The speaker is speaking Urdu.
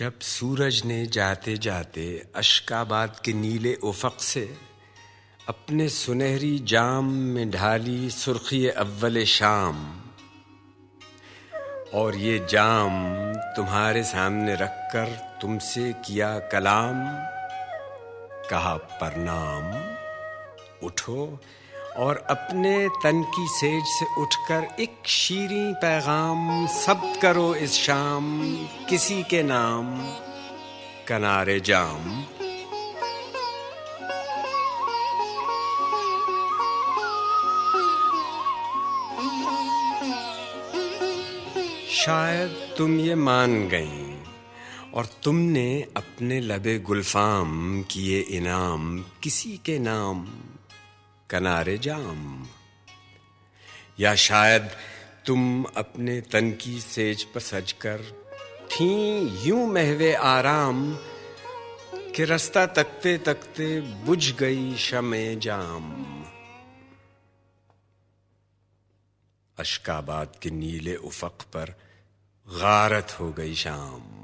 جب سورج نے جاتے جاتے اشکاباد کے نیلے افق سے اپنے سنہری جام میں ڈھالی سرخی اول شام، اور یہ جام تمہارے سامنے رکھ کر تم سے کیا کلام؟ کہا پرنام، اٹھو اور اپنے تن کی سیج سے اٹھ کر ایک شیریں پیغام، سب کرو اس شام کسی کے نام، کنارے جام۔ شاید تم یہ مان گئیں اور تم نے اپنے لب گلفام کیے انعام کسی کے نام۔ کنارے جام۔ یا شاید تم اپنے تن کی سیج پر سج کر تھیں یوں محو آرام کہ رستہ تکتے تکتے بجھ گئی شمع جام۔ اشکاباد کے نیلے افق پر غارت ہو گئی شام۔